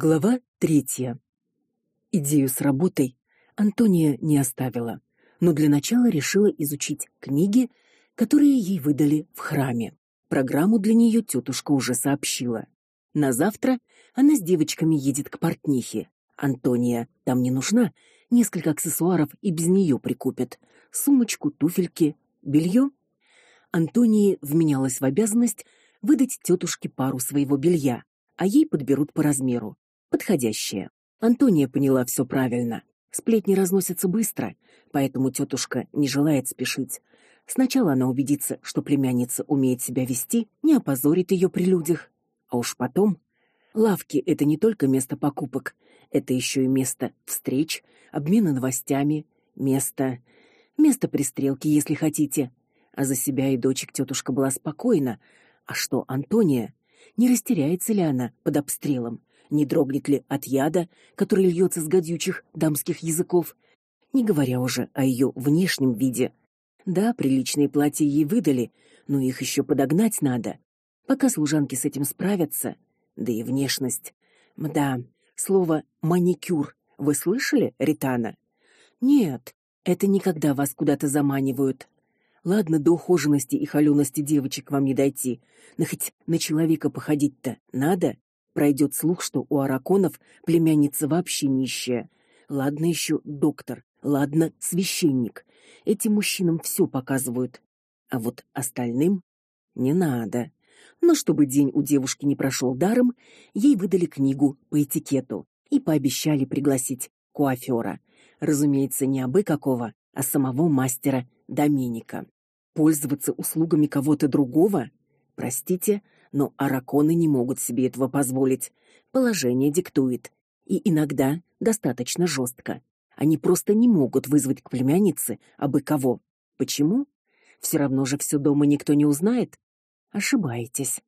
Глава третья. Идею с работой Антония не оставила, но для начала решила изучить книги, которые ей выдали в храме. Программу для нее тетушка уже сообщила. На завтра она с девочками едет к портнихе. Антония там не нужна, несколько аксессуаров и без нее прикупят: сумочку, туфельки, белье. Антонии вменялось в обязанность выдать тетушке пару своего белья а ей подберут по размеру, подходящее. Антония поняла все правильно. Сплетни разносятся быстро, поэтому тетушка не желает спешить. Сначала она убедится, что племянница умеет себя вести, не опозорит ее при людях, а уж потом лавки это не только место покупок, это еще и место встреч, обмена новостями, место место пристрелки, если хотите. А за себя и дочек тетушка была спокойна. А что Антония? Не растеряется ли она под обстрелом? Не дрогнет ли от яда, который льется с гадючих дамских языков? Не говоря уже о ее внешнем виде. Да, приличные платья ей выдали, но их еще подогнать надо. Пока служанки с этим справятся, да и внешность. Мда, слово маникюр вы слышали, Ритана? Нет, это никогда вас куда-то заманивают. Ладно, до ухоженности и холёности девочек вам не дойти, но хоть на человека походить-то надо. Пройдет слух, что у араконов племянница вообще нищая. Ладно еще доктор, ладно священник. Этим мужчинам все показывают. А вот остальным не надо. Но чтобы день у девушки не прошел даром, ей выдали книгу по этикету и пообещали пригласить куафера. Разумеется, не абы какого, а самого мастера Доминика пользоваться услугами кого-то другого? Простите, но араконы не могут себе этого позволить. Положение диктует, и иногда достаточно жестко. Они просто не могут вызвать к племяннице абы кого. Почему? Все равно же все дома никто не узнает. Ошибаетесь.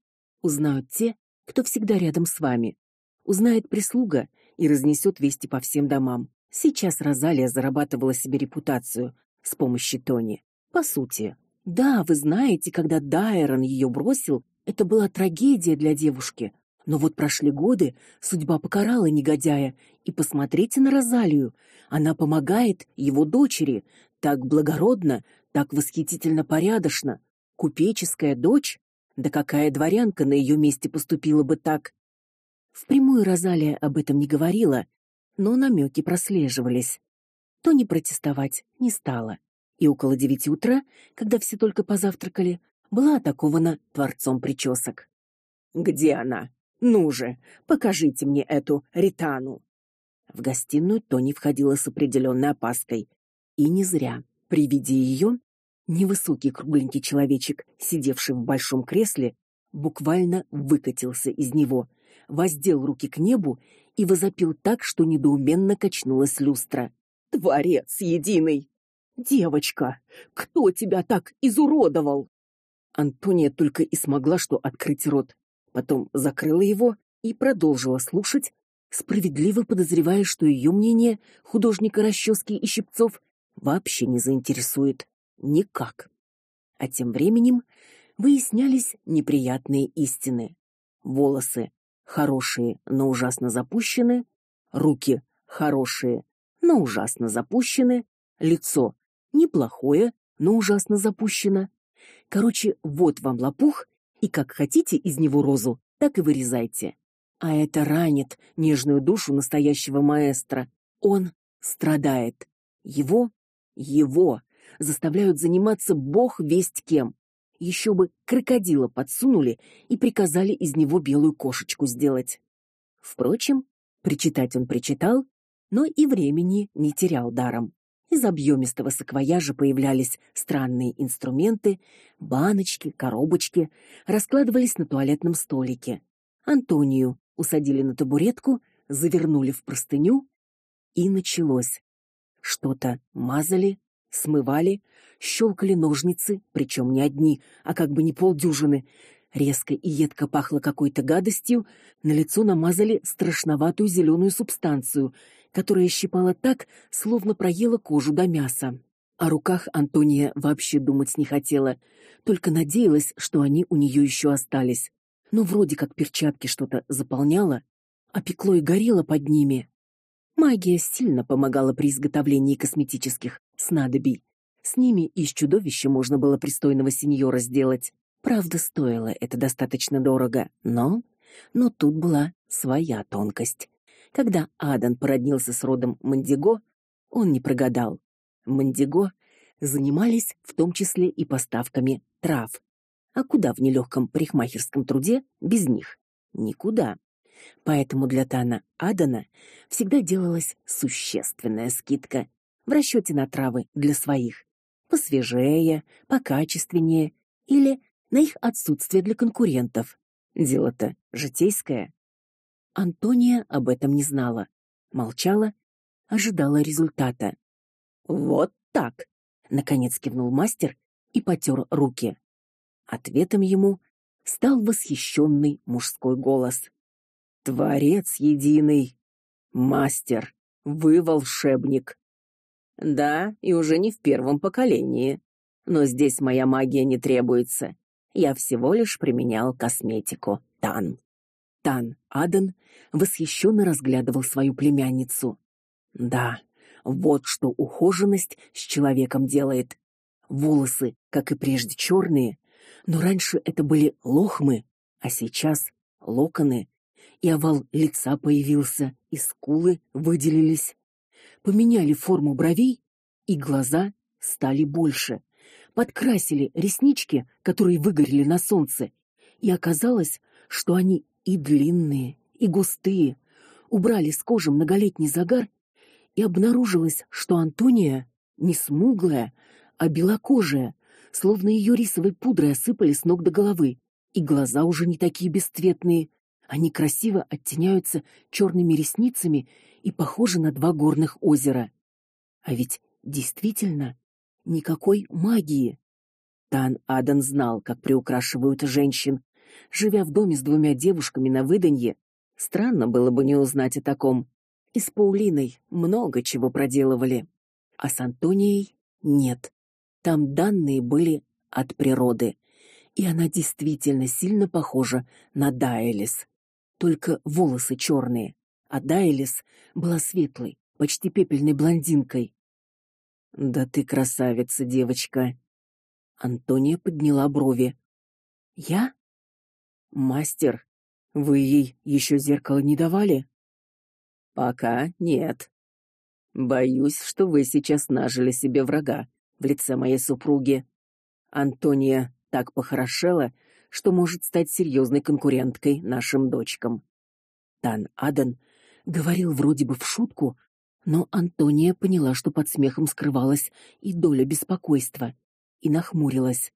Узнают те, кто всегда рядом с вами. Узнает прислуга и разнесет вести по всем домам. Сейчас Розалия зарабатывала себе репутацию с помощью Тони. По сути, да, вы знаете, когда Дайрон ее бросил, это была трагедия для девушки. Но вот прошли годы, судьба покарала негодяя, и посмотрите на Розалию. Она помогает его дочери, так благородно, так восхитительно порядочно. Купеческая дочь? Да какая дворянка на ее месте поступила бы так? Впрямую Розалия об этом не говорила, но намеки прослеживались. То не протестовать не стала и около девяти утра, когда все только позавтракали, была атакована творцом причесок. Где она? Ну же, покажите мне эту Ритану. В гостиную Тони входила с определенной опаской, и не зря. При виде ее невысокий кругленький человечек, сидевший в большом кресле, буквально выкатился из него, воздел руки к небу и возопил так, что недоуменно качнулась люстра. Творец единый, Девочка, кто тебя так изуродовал? Антония только и смогла что открыть рот, потом закрыла его и продолжила слушать, справедливо подозревая, что ее мнение художника расчески и щипцов вообще не заинтересует никак. А тем временем выяснялись неприятные истины. Волосы хорошие, но ужасно запущены, руки хорошие, но ужасно запущены, лицо неплохое, но ужасно запущено. Короче, вот вам лопух, и как хотите из него розу, так и вырезайте. А это ранит нежную душу настоящего маэстро. Он страдает. Его, его заставляют заниматься бог весть кем. Еще бы крокодила подсунули и приказали из него белую кошечку сделать. Впрочем, причитать он причитал, но и времени не терял даром. Из объемистого саквояжа появлялись странные инструменты, баночки, коробочки, раскладывались на туалетном столике. Антонию усадили на табуретку, завернули в простыню, и началось. Что-то мазали, смывали, щелкали ножницы, причем не одни, а как бы не полдюжины. Резко и едко пахло какой-то гадостью, на лицо намазали страшноватую зеленую субстанцию — которая щипала так, словно проела кожу до мяса. О руках Антония вообще думать не хотела, только надеялась, что они у нее еще остались. Но вроде как перчатки что-то заполняло, а пекло и горело под ними. Магия сильно помогала при изготовлении косметических снадобий. С ними из чудовища можно было пристойного сеньора сделать. Правда, стоило это достаточно дорого, но но тут была своя тонкость. Когда Адан породнился с родом Мандиго, он не прогадал. Мандиго занимались в том числе и поставками трав. А куда в нелегком парикмахерском труде без них? Никуда. Поэтому для Тана Адана всегда делалась существенная скидка в расчете на травы для своих, посвежее, покачественнее или на их отсутствие для конкурентов. Дело-то житейское. Антония об этом не знала, молчала, ожидала результата. Вот так, наконец кивнул мастер и потёр руки. Ответом ему стал восхищенный мужской голос. Творец единый, мастер, вы волшебник. Да, и уже не в первом поколении. Но здесь моя магия не требуется. Я всего лишь применял косметику. Тан. Тан Аден восхищенно разглядывал свою племянницу. Да, вот что ухоженность с человеком делает. Волосы, как и прежде, черные, но раньше это были лохмы, а сейчас локоны, и овал лица появился, и скулы выделились. Поменяли форму бровей, и глаза стали больше подкрасили реснички, которые выгорели на солнце, и оказалось, что они и длинные, и густые. Убрали с кожи многолетний загар, и обнаружилось, что Антония не смуглая, а белокожая, словно ее рисовой пудрой осыпали с ног до головы, и глаза уже не такие бесцветные, они красиво оттеняются черными ресницами и похожи на два горных озера. А ведь действительно никакой магии. Тан Адан знал, как приукрашивают женщин. Живя в доме с двумя девушками на выданье, странно было бы не узнать о таком. И с Паулиной много чего проделывали, а с Антонией нет. Там данные были от природы, и она действительно сильно похожа на Дайлис. Только волосы черные, а Дайлис была светлой, почти пепельной блондинкой. Да ты красавица, девочка. Антония подняла брови. Я? Мастер, вы ей еще зеркало не давали? Пока нет. Боюсь, что вы сейчас нажили себе врага в лице моей супруги. Антония так похорошела, что может стать серьезной конкуренткой нашим дочкам. Тан Аден говорил вроде бы в шутку, но Антония поняла, что под смехом скрывалась и доля беспокойства, и нахмурилась.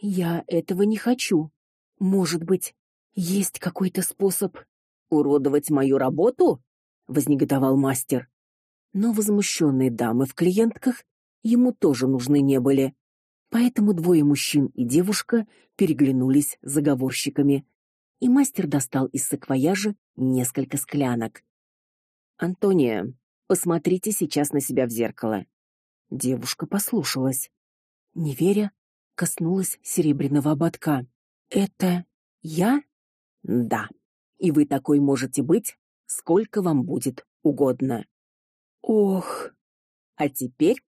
Я этого не хочу. Может быть, есть какой-то способ уродовать мою работу? вознегодовал мастер. Но возмущенные дамы в клиентках ему тоже нужны не были. Поэтому двое мужчин и девушка переглянулись заговорщиками, и мастер достал из саквояжа несколько склянок. Антония, Посмотрите сейчас на себя в зеркало. Девушка послушалась. Не веря, коснулась серебряного ободка. Это я? Да. И вы такой можете быть, сколько вам будет угодно. Ох. А теперь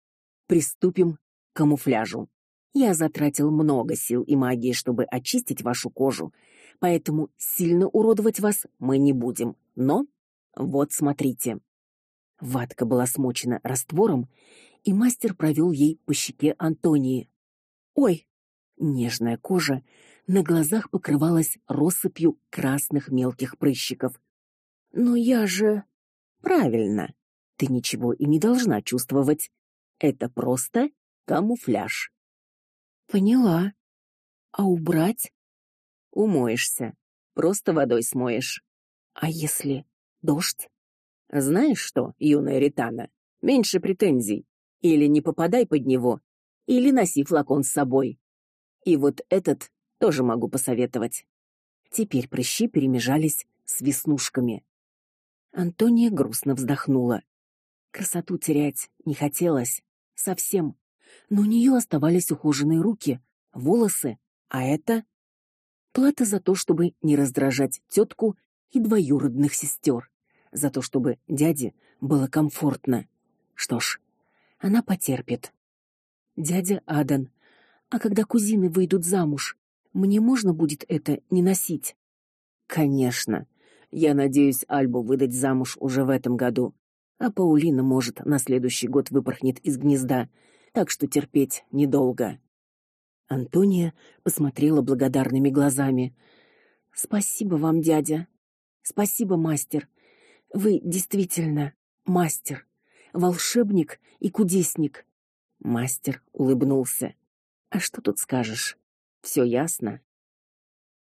приступим к камуфляжу. Я затратил много сил и магии, чтобы очистить вашу кожу, поэтому сильно уродовать вас мы не будем. Но вот смотрите. Ватка была смочена раствором, и мастер провел ей по щеке Антонии. Ой, нежная кожа на глазах покрывалась россыпью красных мелких прыщиков. Но я же правильно. Ты ничего и не должна чувствовать. Это просто камуфляж. Поняла. А убрать? Умоешься. Просто водой смоешь. А если дождь? Знаешь что, юная Ритана, меньше претензий. Или не попадай под него, или носи флакон с собой. И вот этот тоже могу посоветовать. Теперь прыщи перемежались с веснушками. Антония грустно вздохнула. Красоту терять не хотелось совсем, но у нее оставались ухоженные руки, волосы, а это плата за то, чтобы не раздражать тетку и двоюродных сестер, за то, чтобы дяде было комфортно. Что ж, она потерпит. Дядя Адан, а когда кузины выйдут замуж, мне можно будет это не носить? Конечно. Я надеюсь Альбу выдать замуж уже в этом году, а Паулина, может, на следующий год выпорхнет из гнезда, так что терпеть недолго. Антония посмотрела благодарными глазами. Спасибо вам, дядя. Спасибо, мастер. Вы действительно мастер, волшебник и кудесник. Мастер улыбнулся. А что тут скажешь? Все ясно.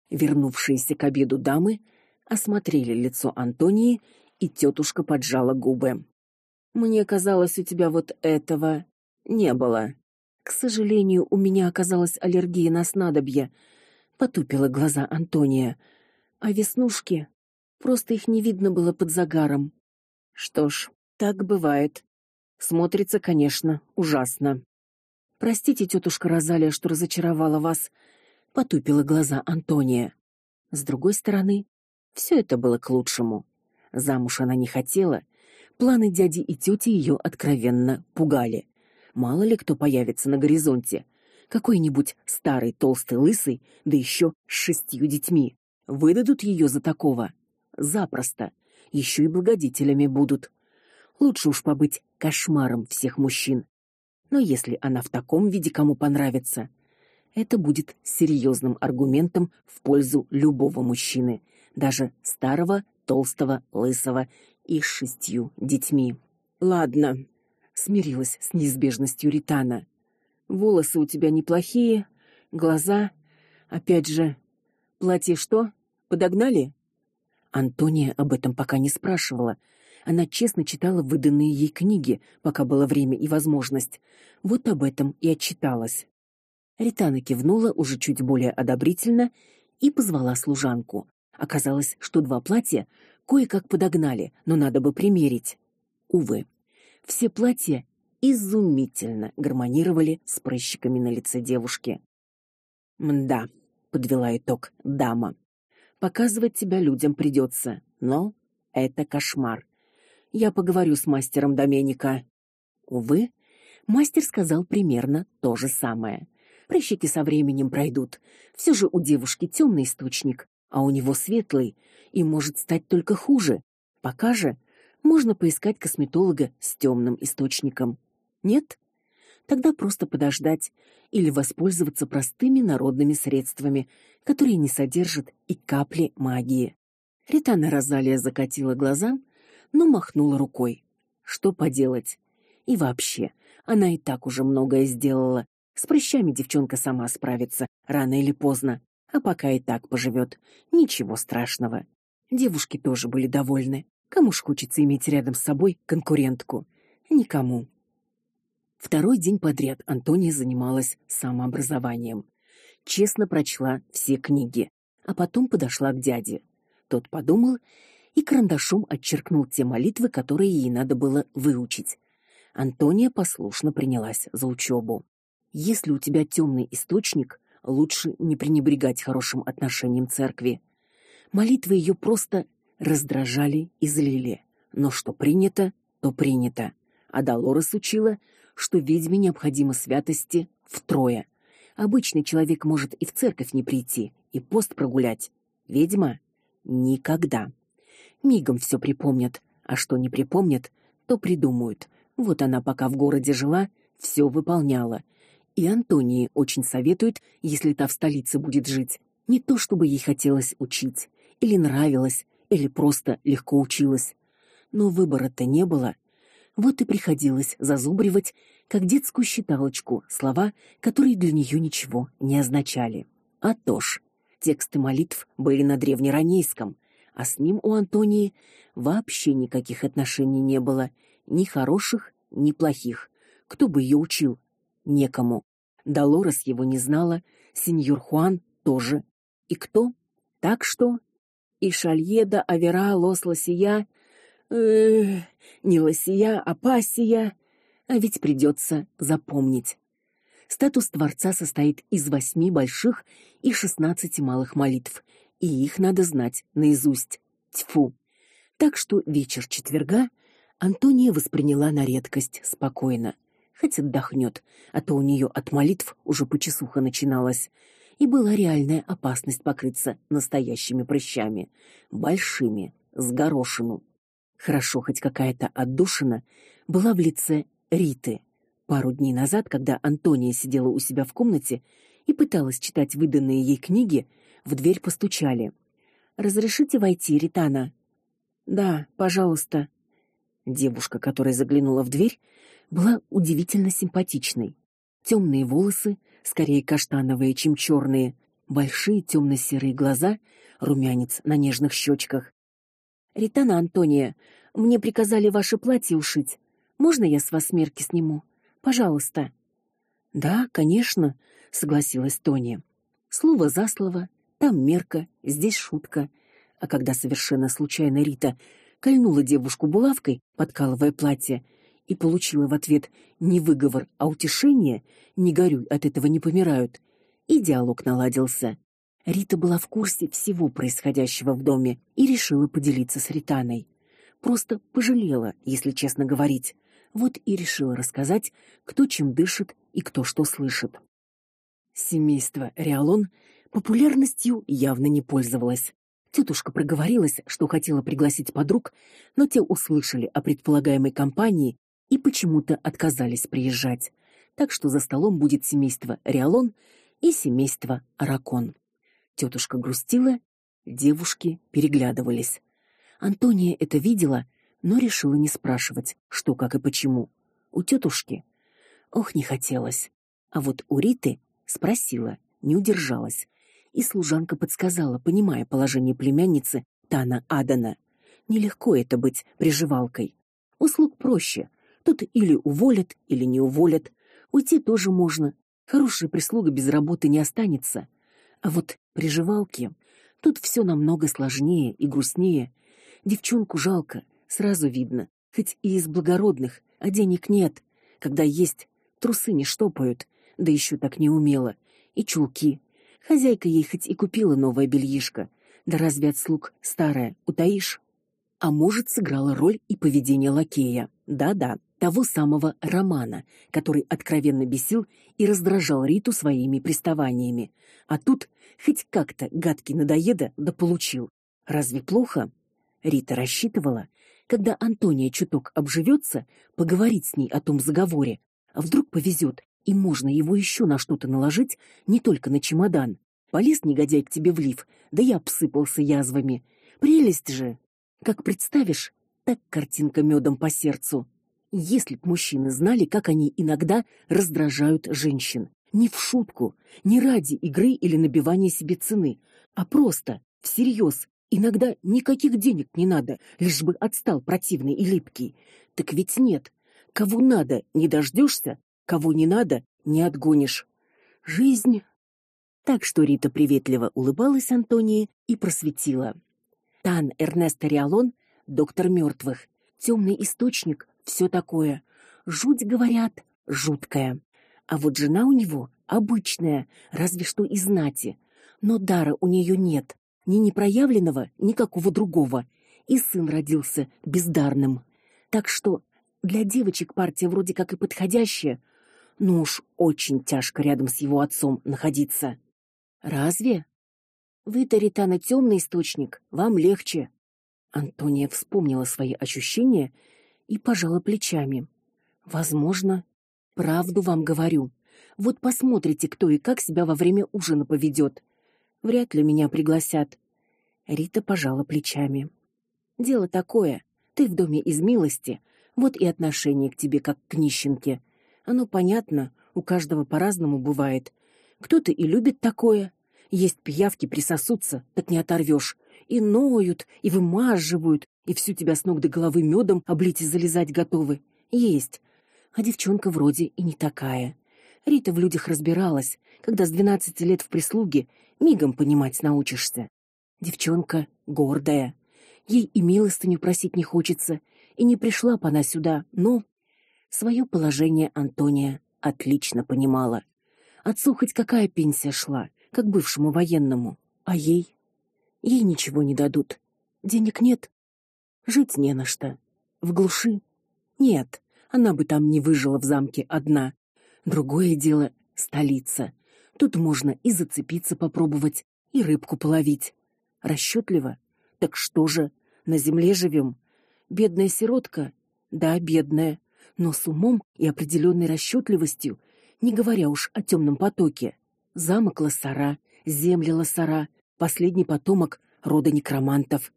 Вернувшиеся к обеду дамы осмотрели лицо Антонии, и тетушка поджала губы. Мне казалось, у тебя вот этого не было. К сожалению, у меня оказалась аллергия на снадобье. Потупила глаза Антония. А веснушки, просто их не видно было под загаром. Что ж, так бывает. Смотрится, конечно, ужасно. Простите, тетушка Розалия, что разочаровала вас, потупила глаза Антония. С другой стороны, все это было к лучшему. Замуж она не хотела. Планы дяди и тети ее откровенно пугали. Мало ли кто появится на горизонте. Какой-нибудь старый толстый лысый, да еще с шестью детьми. Выдадут ее за такого запросто. Еще и благодетелями будут. Лучше уж побыть кошмаром всех мужчин. Но если она в таком виде кому понравится, это будет серьезным аргументом в пользу любого мужчины, даже старого, толстого, лысого и с шестью детьми. Ладно, смирилась с неизбежностью Ритана. Волосы у тебя неплохие, глаза, опять же, платье что? Подогнали? Антония об этом пока не спрашивала. Она честно читала выданные ей книги, пока было время и возможность. Вот об этом и отчиталась. Ритана кивнула уже чуть более одобрительно и позвала служанку. Оказалось, что два платья кое-как подогнали, но надо бы примерить. Увы, все платья изумительно гармонировали с прыщиками на лице девушки. "Мда", подвела итог дама. "Показывать тебя людям придется, но это кошмар. Я поговорю с мастером Доменика". Увы, мастер сказал примерно то же самое. Прыщики со временем пройдут. Все же у девушки темный источник, а у него светлый, и может стать только хуже. Пока же можно поискать косметолога с темным источником. Нет? Тогда просто подождать или воспользоваться простыми народными средствами, которые не содержат и капли магии. Ритана Розалия закатила глаза, но махнула рукой. Что поделать? И вообще, она и так уже многое сделала. С прыщами девчонка сама справится рано или поздно а пока и так поживет. Ничего страшного. Девушки тоже были довольны. Кому ж хочется иметь рядом с собой конкурентку? Никому. Второй день подряд Антония занималась самообразованием. Честно прочла все книги, а потом подошла к дяде. Тот подумал и карандашом отчеркнул те молитвы, которые ей надо было выучить. Антония послушно принялась за учебу. Если у тебя темный источник, лучше не пренебрегать хорошим отношением церкви. Молитвы ее просто раздражали и злили. Но что принято, то принято. А Долорес учила, что ведьме необходимо святости втрое. Обычный человек может и в церковь не прийти, и пост прогулять. Ведьма никогда. Мигом все припомнят, а что не припомнят, то придумают. Вот она пока в городе жила, все выполняла и Антонии очень советует, если та в столице будет жить, не то чтобы ей хотелось учить, или нравилось, или просто легко училась. Но выбора-то не было. Вот и приходилось зазубривать, как детскую считалочку, слова, которые для нее ничего не означали. А то ж, тексты молитв были на древнеранейском, а с ним у Антонии вообще никаких отношений не было, ни хороших, ни плохих. Кто бы ее учил? некому. Долорес его не знала, сеньор Хуан тоже. И кто? Так что и Шальеда Авера Лос Лосия, э, не Лосия, а Пассия, а ведь придется запомнить. Статус творца состоит из восьми больших и шестнадцати малых молитв, и их надо знать наизусть. Тьфу. Так что вечер четверга Антония восприняла на редкость спокойно. Хоть отдохнет, а то у нее от молитв уже почесуха начиналась, и была реальная опасность покрыться настоящими прыщами, большими, с горошину. Хорошо хоть какая-то отдушина была в лице Риты. Пару дней назад, когда Антония сидела у себя в комнате и пыталась читать выданные ей книги, в дверь постучали. Разрешите войти, Ритана? Да, пожалуйста. Девушка, которая заглянула в дверь, была удивительно симпатичной. Темные волосы, скорее каштановые, чем черные, большие темно серые глаза, румянец на нежных щечках. Ритана Антония, мне приказали ваше платье ушить. Можно я с вас мерки сниму? Пожалуйста. Да, конечно, согласилась Тоня. Слово за слово, там мерка, здесь шутка. А когда совершенно случайно Рита кольнула девушку булавкой, подкалывая платье, и получила в ответ не выговор, а утешение, не горюй, от этого не помирают. И диалог наладился. Рита была в курсе всего происходящего в доме и решила поделиться с Ританой. Просто пожалела, если честно говорить. Вот и решила рассказать, кто чем дышит и кто что слышит. Семейство Реалон популярностью явно не пользовалось. Тетушка проговорилась, что хотела пригласить подруг, но те услышали о предполагаемой компании и почему-то отказались приезжать. Так что за столом будет семейство Риалон и семейство Аракон. Тетушка грустила, девушки переглядывались. Антония это видела, но решила не спрашивать, что, как и почему. У тетушки, ох, не хотелось. А вот у Риты спросила, не удержалась. И служанка подсказала, понимая положение племянницы Тана Адана. Нелегко это быть приживалкой. Услуг проще, Тут или уволят, или не уволят. Уйти тоже можно. Хорошая прислуга без работы не останется. А вот приживалки тут все намного сложнее и грустнее. Девчонку жалко, сразу видно, хоть и из благородных, а денег нет. Когда есть, трусы не штопают, да еще так не умело. И чулки. Хозяйка ей хоть и купила новое бельишко, да разве от слуг старое утаишь? А может, сыграла роль и поведение лакея. Да-да, того самого Романа, который откровенно бесил и раздражал Риту своими приставаниями. А тут хоть как-то гадкий надоеда да получил. Разве плохо? Рита рассчитывала, когда Антония чуток обживется, поговорить с ней о том заговоре. А вдруг повезет, и можно его еще на что-то наложить, не только на чемодан. Полез негодяй к тебе в лиф, да я обсыпался язвами. Прелесть же. Как представишь, так картинка медом по сердцу. Если б мужчины знали, как они иногда раздражают женщин, не в шутку, не ради игры или набивания себе цены, а просто всерьез. Иногда никаких денег не надо, лишь бы отстал противный и липкий. Так ведь нет. Кого надо, не дождешься, кого не надо, не отгонишь. Жизнь. Так что Рита приветливо улыбалась Антонии и просветила. Тан Эрнесто Риалон, доктор мертвых, темный источник, все такое. Жуть, говорят, жуткая. А вот жена у него обычная, разве что из знати. Но дара у нее нет, ни непроявленного, ни какого другого. И сын родился бездарным. Так что для девочек партия вроде как и подходящая, но уж очень тяжко рядом с его отцом находиться. Разве? Вы-то, Ритана, темный источник, вам легче. Антония вспомнила свои ощущения и пожала плечами. Возможно, правду вам говорю. Вот посмотрите, кто и как себя во время ужина поведет. Вряд ли меня пригласят. Рита пожала плечами. Дело такое, ты в доме из милости, вот и отношение к тебе как к нищенке. Оно понятно, у каждого по-разному бывает. Кто-то и любит такое. Есть пиявки присосутся, так не оторвешь. И ноют, и вымазывают, и всю тебя с ног до головы медом облить и залезать готовы. Есть. А девчонка вроде и не такая. Рита в людях разбиралась, когда с двенадцати лет в прислуге мигом понимать научишься. Девчонка гордая. Ей и милостыню просить не хочется, и не пришла бы она сюда, но свое положение Антония отлично понимала. Отцу хоть какая пенсия шла, как бывшему военному, а ей ей ничего не дадут. Денег нет. Жить не на что. В глуши? Нет, она бы там не выжила в замке одна. Другое дело столица. Тут можно и зацепиться попробовать, и рыбку половить. Расчетливо? Так что же, на земле живем? Бедная сиротка? Да, бедная, но с умом и определенной расчетливостью, не говоря уж о темном потоке. Замок Лосара, земли Лосара, последний потомок рода некромантов.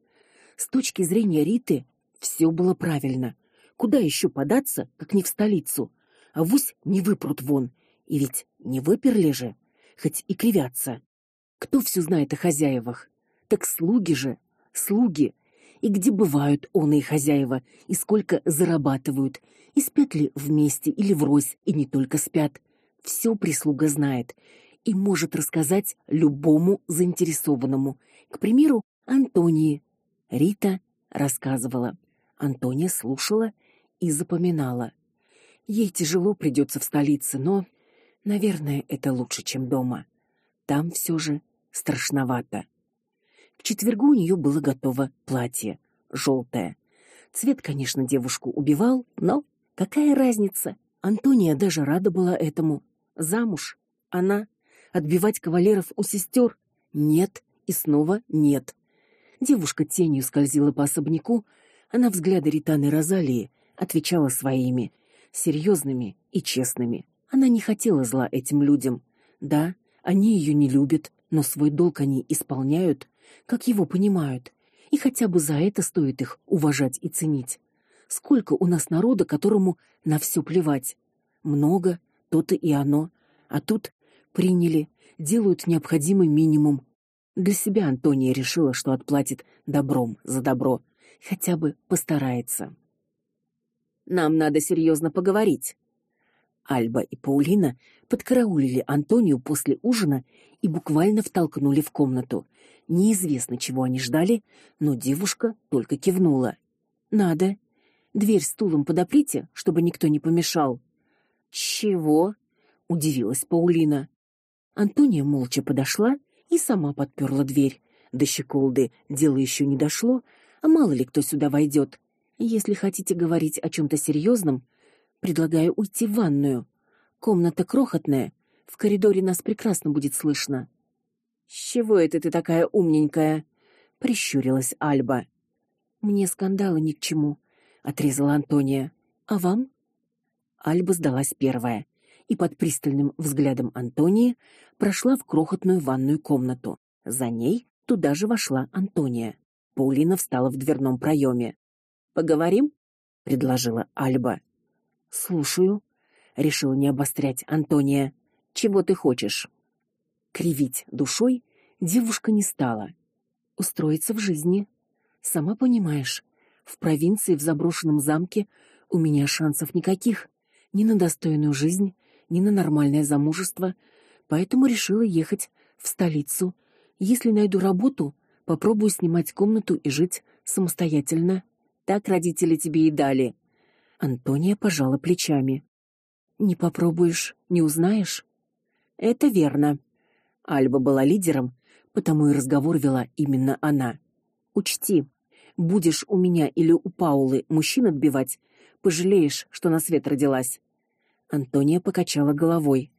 С точки зрения Риты все было правильно. Куда еще податься, как не в столицу? А вусь не выпрут вон. И ведь не выперли же, хоть и кривятся. Кто все знает о хозяевах? Так слуги же, слуги. И где бывают он и хозяева, и сколько зарабатывают, и спят ли вместе или врозь, и не только спят. Все прислуга знает и может рассказать любому заинтересованному. К примеру, Антонии. Рита рассказывала. Антония слушала и запоминала. Ей тяжело придется в столице, но, наверное, это лучше, чем дома. Там все же страшновато. К четвергу у нее было готово платье, желтое. Цвет, конечно, девушку убивал, но какая разница? Антония даже рада была этому. Замуж она отбивать кавалеров у сестер? Нет и снова нет. Девушка тенью скользила по особняку, она взгляды Ританы Розалии отвечала своими, серьезными и честными. Она не хотела зла этим людям. Да, они ее не любят, но свой долг они исполняют, как его понимают, и хотя бы за это стоит их уважать и ценить. Сколько у нас народа, которому на все плевать. Много, то-то и оно. А тут приняли, делают необходимый минимум. Для себя Антония решила, что отплатит добром за добро, хотя бы постарается. Нам надо серьезно поговорить. Альба и Паулина подкараулили Антонию после ужина и буквально втолкнули в комнату. Неизвестно, чего они ждали, но девушка только кивнула. Надо. Дверь стулом подоприте, чтобы никто не помешал. Чего? удивилась Паулина. Антония молча подошла и сама подперла дверь. До щеколды дело еще не дошло, а мало ли кто сюда войдет. Если хотите говорить о чем то серьезном, предлагаю уйти в ванную. Комната крохотная, в коридоре нас прекрасно будет слышно. С чего это ты такая умненькая? прищурилась Альба. Мне скандалы ни к чему, отрезала Антония. А вам? Альба сдалась первая и под пристальным взглядом Антонии прошла в крохотную ванную комнату. За ней туда же вошла Антония. Паулина встала в дверном проеме. Поговорим? предложила Альба. Слушаю, решила не обострять Антония. Чего ты хочешь? Кривить душой девушка не стала. Устроиться в жизни. Сама понимаешь, в провинции в заброшенном замке у меня шансов никаких ни на достойную жизнь, ни на нормальное замужество, поэтому решила ехать в столицу. Если найду работу, попробую снимать комнату и жить самостоятельно. Так родители тебе и дали. Антония пожала плечами. Не попробуешь, не узнаешь. Это верно. Альба была лидером, потому и разговор вела именно она. Учти, будешь у меня или у Паулы мужчин отбивать, пожалеешь, что на свет родилась. Антония покачала головой.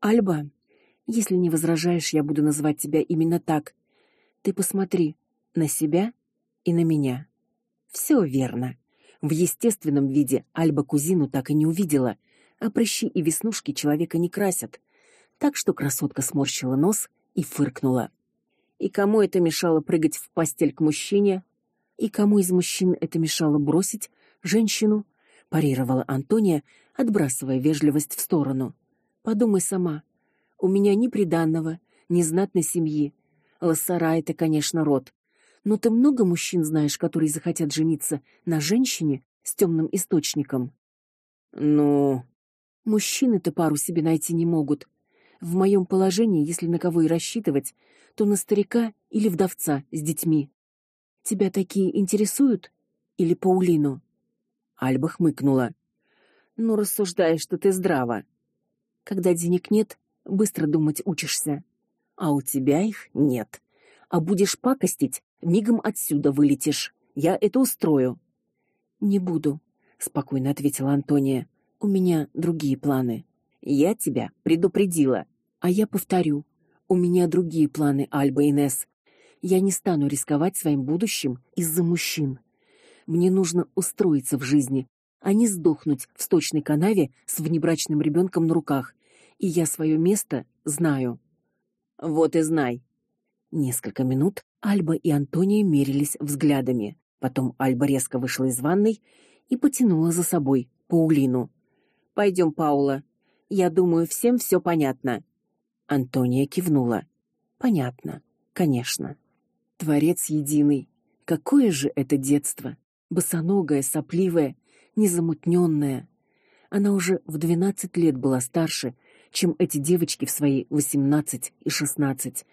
Альба, если не возражаешь, я буду называть тебя именно так. Ты посмотри на себя и на меня. Все верно. В естественном виде Альба кузину так и не увидела, а прыщи и веснушки человека не красят. Так что красотка сморщила нос и фыркнула. И кому это мешало прыгать в постель к мужчине? И кому из мужчин это мешало бросить женщину? парировала Антония, отбрасывая вежливость в сторону. Подумай сама. У меня ни приданного, ни знатной семьи. Лассара это, конечно, род. Но ты много мужчин знаешь, которые захотят жениться на женщине с темным источником? Ну, мужчины-то пару себе найти не могут. В моем положении, если на кого и рассчитывать, то на старика или вдовца с детьми. Тебя такие интересуют или Паулину? Альба хмыкнула. Ну, рассуждаешь, что ты здраво. Когда денег нет, быстро думать учишься. А у тебя их нет. А будешь пакостить, мигом отсюда вылетишь. Я это устрою. Не буду, спокойно ответила Антония. У меня другие планы. Я тебя предупредила. А я повторю. У меня другие планы, Альба Инес. Я не стану рисковать своим будущим из-за мужчин. Мне нужно устроиться в жизни, а не сдохнуть в сточной канаве с внебрачным ребенком на руках. И я свое место знаю. Вот и знай. Несколько минут Альба и Антония мерились взглядами. Потом Альба резко вышла из ванной и потянула за собой Паулину. Пойдем, Паула. Я думаю, всем все понятно. Антония кивнула. Понятно, конечно. Творец единый. Какое же это детство, босоногое, сопливое, незамутненное. Она уже в двенадцать лет была старше, чем эти девочки в свои восемнадцать и шестнадцать.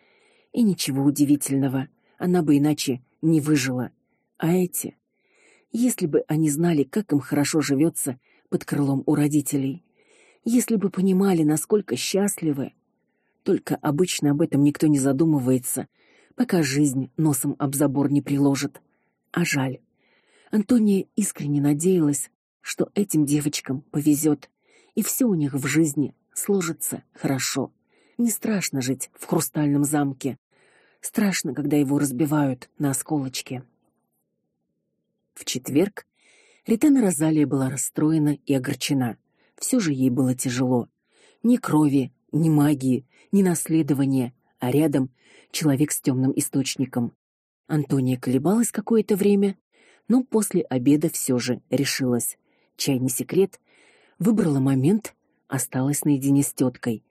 И ничего удивительного, она бы иначе не выжила. А эти, если бы они знали, как им хорошо живется под крылом у родителей, если бы понимали, насколько счастливы, только обычно об этом никто не задумывается, пока жизнь носом об забор не приложит. А жаль. Антония искренне надеялась, что этим девочкам повезет, и все у них в жизни сложится хорошо. Не страшно жить в хрустальном замке. Страшно, когда его разбивают на осколочки. В четверг Ритана Розалия была расстроена и огорчена. Все же ей было тяжело. Ни крови, ни магии, ни наследования, а рядом человек с темным источником. Антония колебалась какое-то время, но после обеда все же решилась. Чай не секрет, выбрала момент, осталась наедине с теткой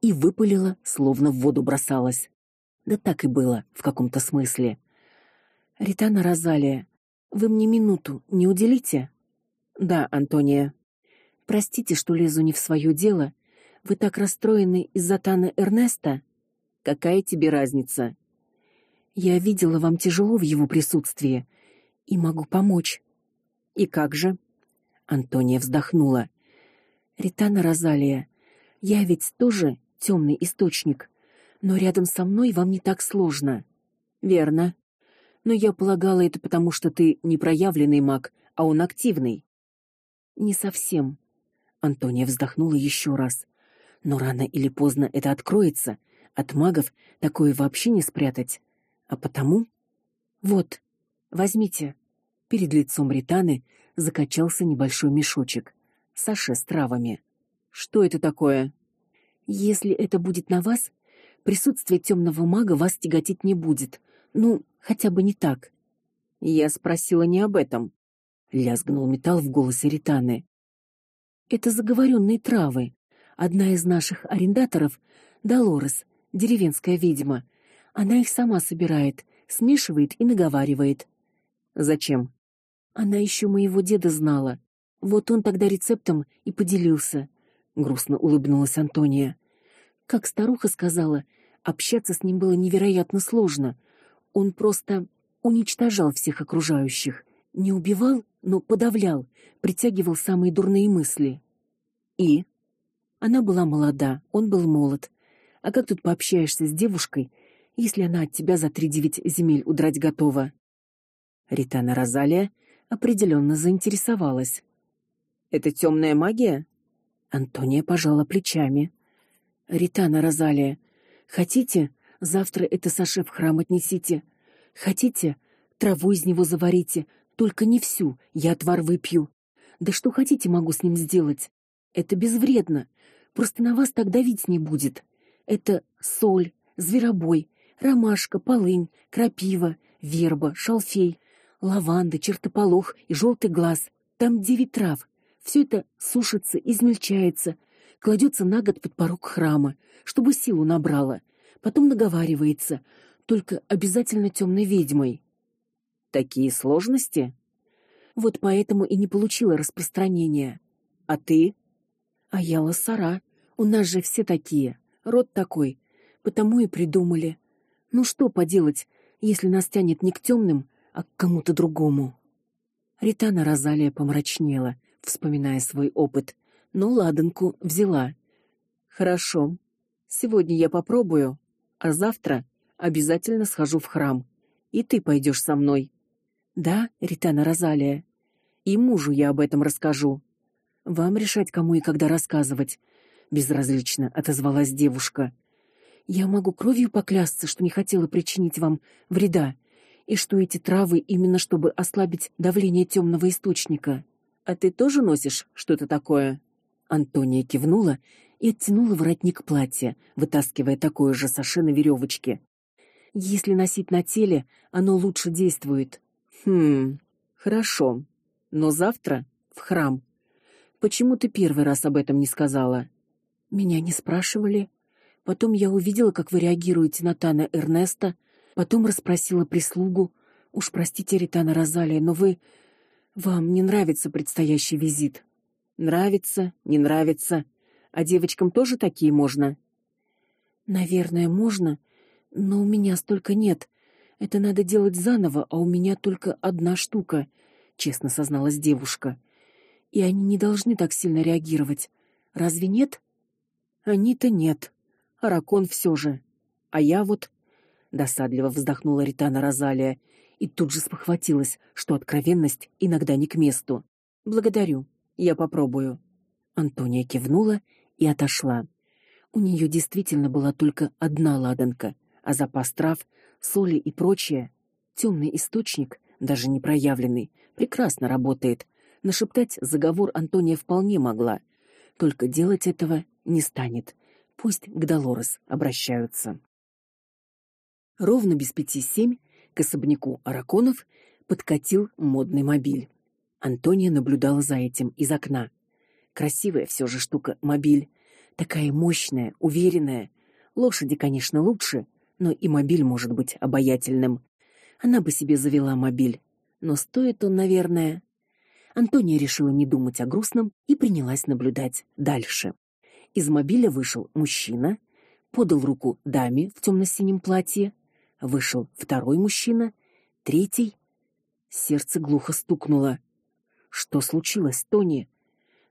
и выпалила, словно в воду бросалась. Да так и было в каком-то смысле. Ритана Розалия, вы мне минуту не уделите? Да, Антония. Простите, что лезу не в свое дело, вы так расстроены из-за Тана Эрнеста? Какая тебе разница? Я видела, вам тяжело в его присутствии и могу помочь. И как же? Антония вздохнула. Ритана Розалия, я ведь тоже темный источник, но рядом со мной вам не так сложно. Верно. Но я полагала это потому, что ты не проявленный маг, а он активный. Не совсем. Антония вздохнула еще раз. Но рано или поздно это откроется. От магов такое вообще не спрятать. А потому вот, возьмите. Перед лицом Ританы закачался небольшой мешочек. Саша с травами. Что это такое? Если это будет на вас, присутствие темного мага вас тяготить не будет. Ну, хотя бы не так. Я спросила не об этом. Лязгнул металл в голосе Ританы. Это заговоренные травы. Одна из наших арендаторов, Долорес, деревенская ведьма, она их сама собирает, смешивает и наговаривает. Зачем? Она еще моего деда знала. Вот он тогда рецептом и поделился. Грустно улыбнулась Антония. Как старуха сказала, общаться с ним было невероятно сложно. Он просто уничтожал всех окружающих, не убивал, но подавлял, притягивал самые дурные мысли. И она была молода, он был молод. А как тут пообщаешься с девушкой, если она от тебя за три девять земель удрать готова? Ритана Розалия определенно заинтересовалась. Это темная магия? Антония пожала плечами. Ритана Розалия, хотите, завтра это Саше в храм отнесите. Хотите, траву из него заварите, только не всю, я отвар выпью. Да что хотите, могу с ним сделать. Это безвредно. Просто на вас так давить не будет. Это соль, зверобой, ромашка, полынь, крапива, верба, шалфей, лаванда, чертополох и желтый глаз. Там девять трав. Все это сушится, измельчается, кладется на год под порог храма, чтобы силу набрало. Потом наговаривается, только обязательно темной ведьмой. Такие сложности? Вот поэтому и не получила распространения. А ты? А я лосара. У нас же все такие, род такой, потому и придумали. Ну что поделать, если нас тянет не к темным, а к кому-то другому. Ритана Розалия помрачнела, вспоминая свой опыт, но ладанку взяла. Хорошо. Сегодня я попробую, а завтра обязательно схожу в храм И ты пойдешь со мной. Да, Ритана Розалия. И мужу я об этом расскажу. Вам решать, кому и когда рассказывать, безразлично отозвалась девушка. Я могу кровью поклясться, что не хотела причинить вам вреда, и что эти травы именно чтобы ослабить давление темного источника. А ты тоже носишь что-то такое? Антония кивнула и оттянула воротник платья, вытаскивая такое же саше на веревочке. Если носить на теле, оно лучше действует. Хм. Хорошо. Но завтра в храм. Почему ты первый раз об этом не сказала? Меня не спрашивали. Потом я увидела, как вы реагируете на Тана Эрнеста, потом расспросила прислугу. Уж простите, Ритана Розалия, но вы вам не нравится предстоящий визит. Нравится, не нравится. А девочкам тоже такие можно? Наверное, можно, но у меня столько нет. Это надо делать заново, а у меня только одна штука, честно созналась девушка. И они не должны так сильно реагировать. Разве нет? Они-то нет. Аракон все же. А я вот досадливо вздохнула Ритана Розалия и тут же спохватилась, что откровенность иногда не к месту. Благодарю. Я попробую. Антония кивнула и отошла. У нее действительно была только одна ладанка, а запас трав, соли и прочее, темный источник, даже не проявленный, прекрасно работает. Нашептать заговор Антония вполне могла, только делать этого не станет. Пусть к Долорес обращаются. Ровно без пяти семь к особняку Араконов подкатил модный мобиль. Антония наблюдала за этим из окна. Красивая все же штука мобиль, такая мощная, уверенная. Лошади, конечно, лучше, но и мобиль может быть обаятельным. Она бы себе завела мобиль, но стоит он, наверное. Антония решила не думать о грустном и принялась наблюдать дальше. Из мобиля вышел мужчина, подал руку даме в темно синем платье, вышел второй мужчина, третий. Сердце глухо стукнуло. Что случилось, Тони?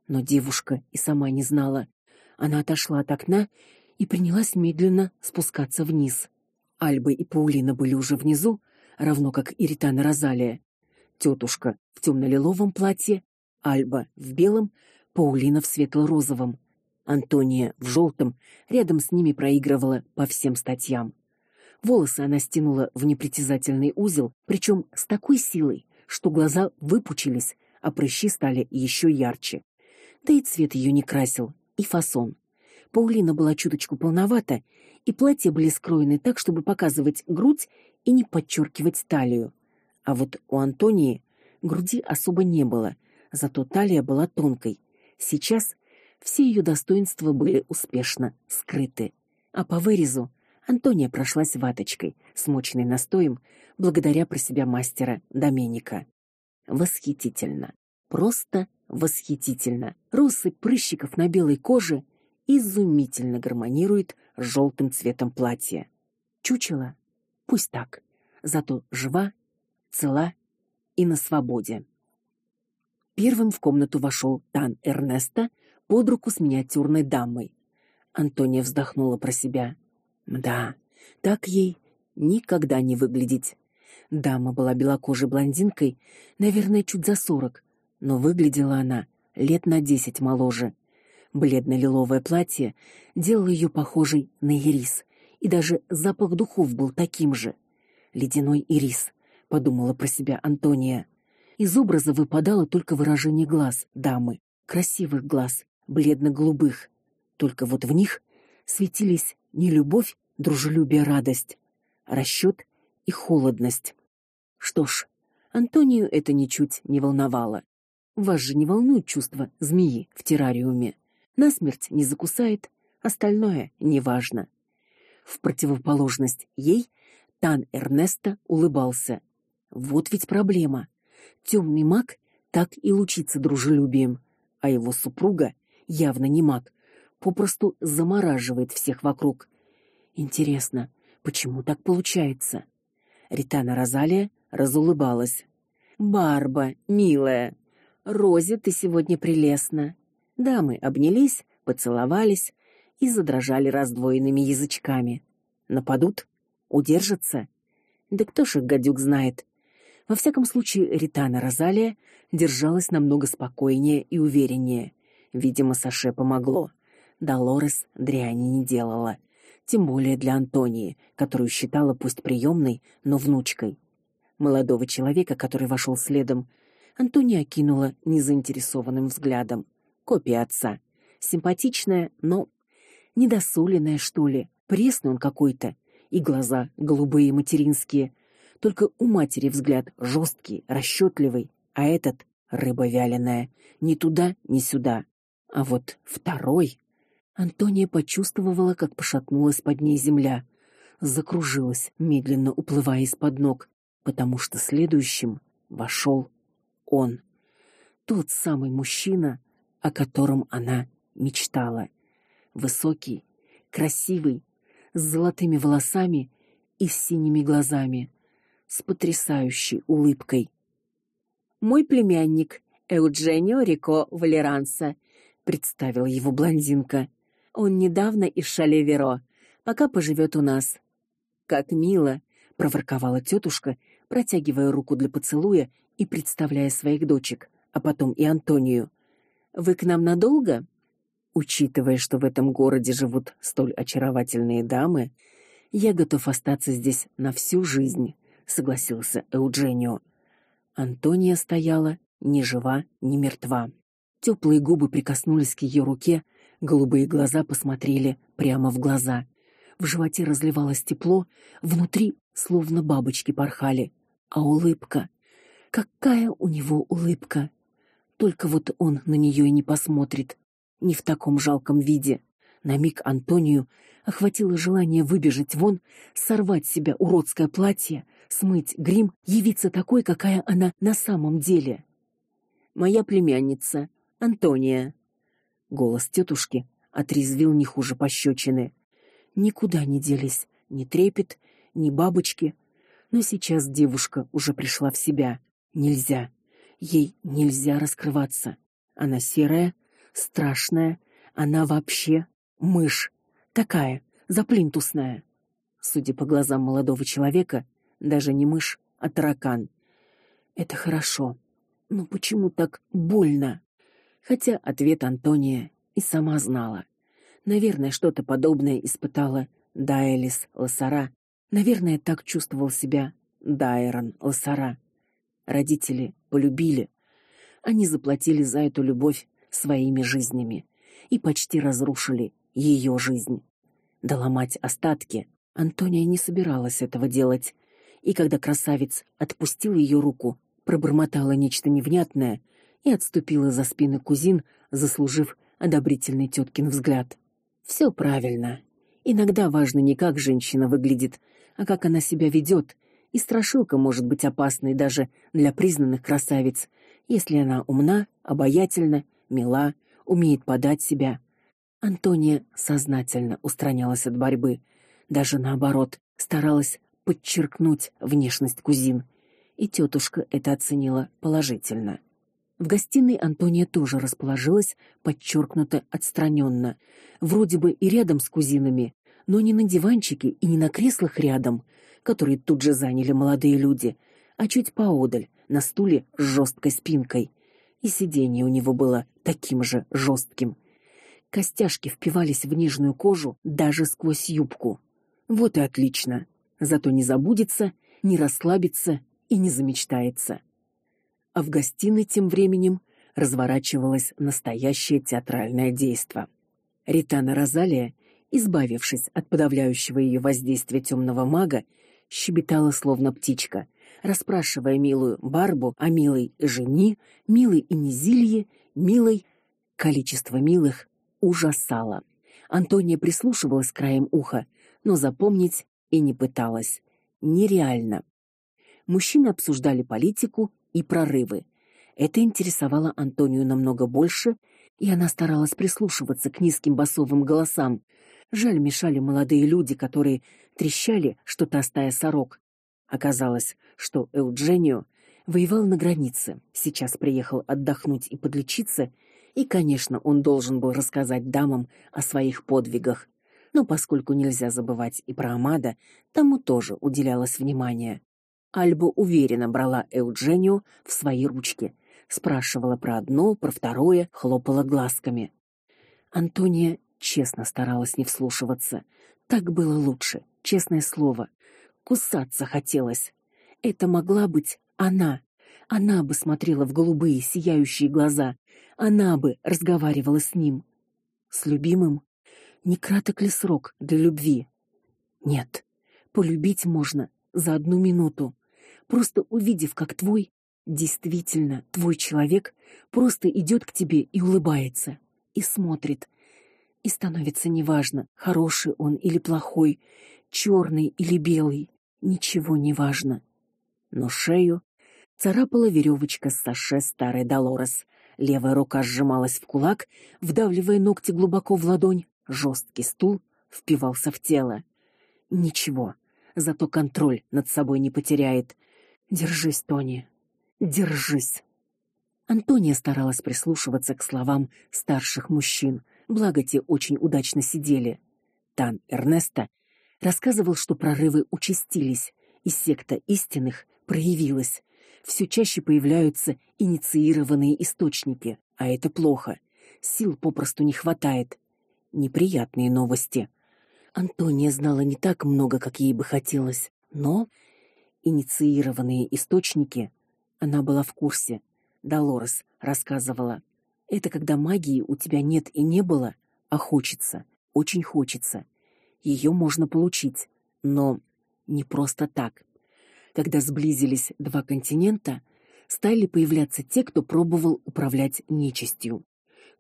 Но девушка и сама не знала. Она отошла от окна и принялась медленно спускаться вниз. Альба и Паулина были уже внизу, равно как и Ритана Розалия. Тетушка в темно лиловом платье, Альба в белом, Паулина в светло-розовом. Антония в желтом рядом с ними проигрывала по всем статьям. Волосы она стянула в непритязательный узел, причем с такой силой, что глаза выпучились, а прыщи стали еще ярче. Да и цвет ее не красил, и фасон. Паулина была чуточку полновата, и платья были скроены так, чтобы показывать грудь и не подчеркивать талию. А вот у Антонии груди особо не было, зато талия была тонкой. Сейчас все ее достоинства были успешно скрыты. А по вырезу Антония прошлась ваточкой, смоченной настоем, благодаря про себя мастера Доменика. Восхитительно. Просто восхитительно. Россыпь прыщиков на белой коже изумительно гармонирует с желтым цветом платья. Чучело? Пусть так. Зато жива, цела и на свободе. Первым в комнату вошел Тан Эрнеста под руку с миниатюрной дамой. Антония вздохнула про себя. Да, так ей никогда не выглядеть. Дама была белокожей блондинкой, наверное, чуть за сорок, но выглядела она лет на десять моложе. Бледно-лиловое платье делало ее похожей на ирис, и даже запах духов был таким же. Ледяной ирис, подумала про себя Антония. Из образа выпадало только выражение глаз дамы, красивых глаз, бледно-голубых. Только вот в них светились не любовь, дружелюбие, радость, а расчет и холодность. Что ж, Антонию это ничуть не волновало. Вас же не волнует чувство змеи в террариуме. Насмерть не закусает, остальное неважно. В противоположность ей Тан Эрнеста улыбался. Вот ведь проблема. Темный маг так и лучится дружелюбием, а его супруга явно не маг, попросту замораживает всех вокруг. Интересно, почему так получается? Ритана Розалия разулыбалась. Барба, милая, Рози, ты сегодня прелестна. Дамы обнялись, поцеловались и задрожали раздвоенными язычками. Нападут? Удержатся? Да кто ж их гадюк знает? Во всяком случае, Ритана Розалия держалась намного спокойнее и увереннее. Видимо, Саше помогло. Долорес дряни не делала, тем более для Антонии, которую считала пусть приемной, но внучкой. Молодого человека, который вошел следом, Антония окинула незаинтересованным взглядом. Копия отца. Симпатичная, но недосоленная, что ли. Пресный он какой-то, и глаза голубые материнские. Только у матери взгляд жесткий, расчетливый, а этот рыба вяленая, ни туда, ни сюда. А вот второй Антония почувствовала, как пошатнулась под ней земля, закружилась, медленно уплывая из-под ног, потому что следующим вошел он, тот самый мужчина, о котором она мечтала. Высокий, красивый, с золотыми волосами и синими глазами, с потрясающей улыбкой. Мой племянник Эудженио Рико Валеранса, представил его блондинка. Он недавно из Шалеверо, пока поживет у нас. Как мило, проворковала тетушка, протягивая руку для поцелуя и представляя своих дочек, а потом и Антонию. Вы к нам надолго? Учитывая, что в этом городе живут столь очаровательные дамы, я готов остаться здесь на всю жизнь, согласился Эудженио. Антония стояла ни жива, ни мертва. Теплые губы прикоснулись к ее руке, голубые глаза посмотрели прямо в глаза. В животе разливалось тепло, внутри словно бабочки порхали, а улыбка Какая у него улыбка. Только вот он на нее и не посмотрит, не в таком жалком виде. На миг Антонию охватило желание выбежать вон, сорвать с себя уродское платье, смыть грим, явиться такой, какая она на самом деле. Моя племянница, Антония. Голос тетушки отрезвил не хуже пощечины. Никуда не делись ни трепет, ни бабочки, но сейчас девушка уже пришла в себя. Нельзя. Ей нельзя раскрываться. Она серая, страшная, она вообще мышь, такая, заплинтусная. Судя по глазам молодого человека, даже не мышь, а таракан. Это хорошо. Но почему так больно? Хотя ответ Антония и сама знала. Наверное, что-то подобное испытала Дайлис Лосара. Наверное, так чувствовал себя Дайрон Лосара. Родители полюбили. Они заплатили за эту любовь своими жизнями и почти разрушили ее жизнь. Доломать остатки Антония не собиралась этого делать. И когда красавец отпустил ее руку, пробормотала нечто невнятное и отступила за спины кузин, заслужив одобрительный теткин взгляд. Все правильно. Иногда важно не как женщина выглядит, а как она себя ведет и страшилка может быть опасной даже для признанных красавиц, если она умна, обаятельна, мила, умеет подать себя. Антония сознательно устранялась от борьбы, даже наоборот, старалась подчеркнуть внешность кузин, и тетушка это оценила положительно. В гостиной Антония тоже расположилась подчеркнуто отстраненно, вроде бы и рядом с кузинами, но не на диванчике и не на креслах рядом, которые тут же заняли молодые люди, а чуть поодаль, на стуле с жесткой спинкой. И сиденье у него было таким же жестким. Костяшки впивались в нежную кожу даже сквозь юбку. Вот и отлично. Зато не забудется, не расслабится и не замечтается. А в гостиной тем временем разворачивалось настоящее театральное действо. Ритана Розалия, избавившись от подавляющего ее воздействия темного мага, щебетала словно птичка, расспрашивая милую Барбу о милой жени, милой Инизилье, милой количество милых ужасало. Антония прислушивалась краем уха, но запомнить и не пыталась. Нереально. Мужчины обсуждали политику и прорывы. Это интересовало Антонию намного больше, и она старалась прислушиваться к низким басовым голосам, Жаль, мешали молодые люди, которые трещали, что та стая сорок. Оказалось, что Эудженио воевал на границе, сейчас приехал отдохнуть и подлечиться, и, конечно, он должен был рассказать дамам о своих подвигах. Но поскольку нельзя забывать и про Амада, тому тоже уделялось внимание. Альба уверенно брала Эуджению в свои ручки, спрашивала про одно, про второе, хлопала глазками. Антония честно старалась не вслушиваться. Так было лучше, честное слово. Кусаться хотелось. Это могла быть она. Она бы смотрела в голубые сияющие глаза, она бы разговаривала с ним. С любимым не краток ли срок для любви? Нет. Полюбить можно за одну минуту, просто увидев, как твой действительно твой человек просто идет к тебе и улыбается, и смотрит. И становится неважно, хороший он или плохой, черный или белый, ничего не важно. Но шею царапала веревочка с саше старой Долорес. Левая рука сжималась в кулак, вдавливая ногти глубоко в ладонь. Жесткий стул впивался в тело. Ничего, зато контроль над собой не потеряет. Держись, Тони. Держись. Антония старалась прислушиваться к словам старших мужчин, благо те очень удачно сидели. Тан Эрнеста рассказывал, что прорывы участились, и секта истинных проявилась. Все чаще появляются инициированные источники, а это плохо. Сил попросту не хватает. Неприятные новости. Антония знала не так много, как ей бы хотелось, но инициированные источники она была в курсе. Долорес рассказывала. Это когда магии у тебя нет и не было, а хочется, очень хочется. Ее можно получить, но не просто так. Когда сблизились два континента, стали появляться те, кто пробовал управлять нечистью.